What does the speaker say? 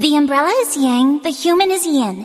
The umbrella is yang, the human is yin.